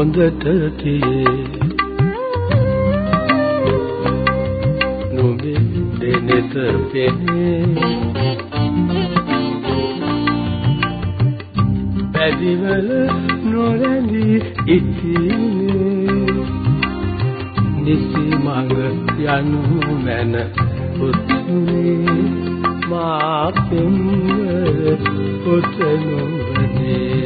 හොඳට තියේ. නුඹේ දෙනෙත පෙනේ. පැදිවල නොරැඳී ඉතිනේ. නිසි මඟ යනු මැන පුතුනේ මා පෙම්වර පුතනුවනේ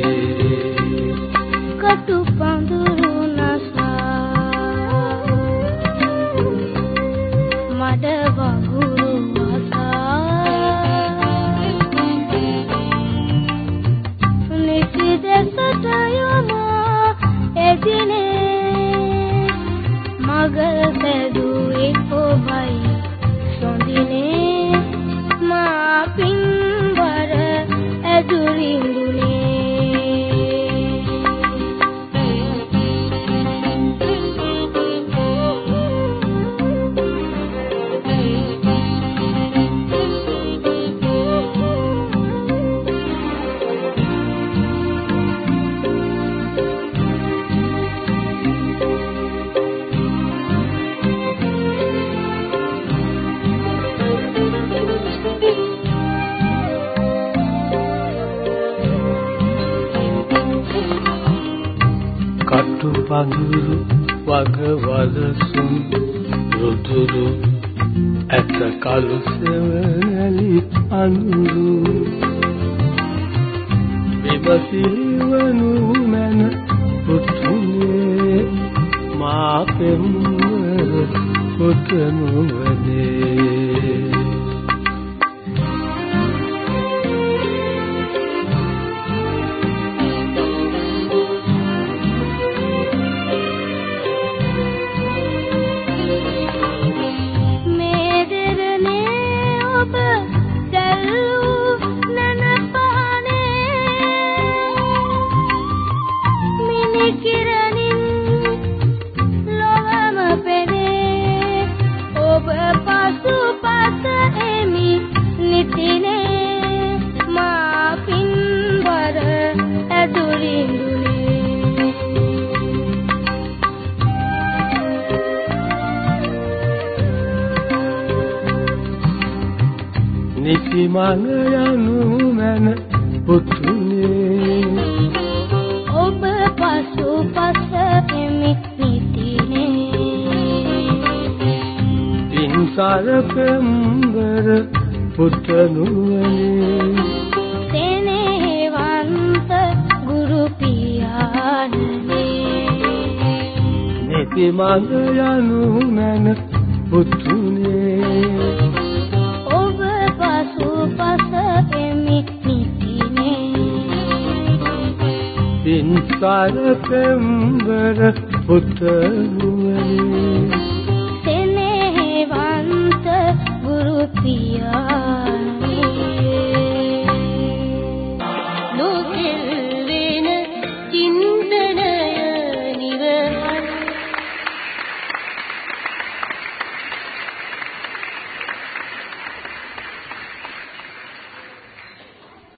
බැදුවේ ඔබයි. සොඳිනේ කටු පඳුරු වග වලසුන් රුදුරු ඇත කළු සෙවණලි අඳුරු විපසිලිවනු මැන පුතුනේ මා පෙම්වර පුතනුවනේ නිසි මඟ යනු මැන පුතුනේ. ඔබ පසු පස එමි නිතිනේ පින්සර පෙම්බර පුතනුවනේ සෙනෙහවන්ත ගුරු පියාණනේ. නිසි මඟ යනු මැන පුතුනේ පින්සර පෙම්බර පුතනුවනේ සෙනෙහවන්ත ගුරු පියාණනේ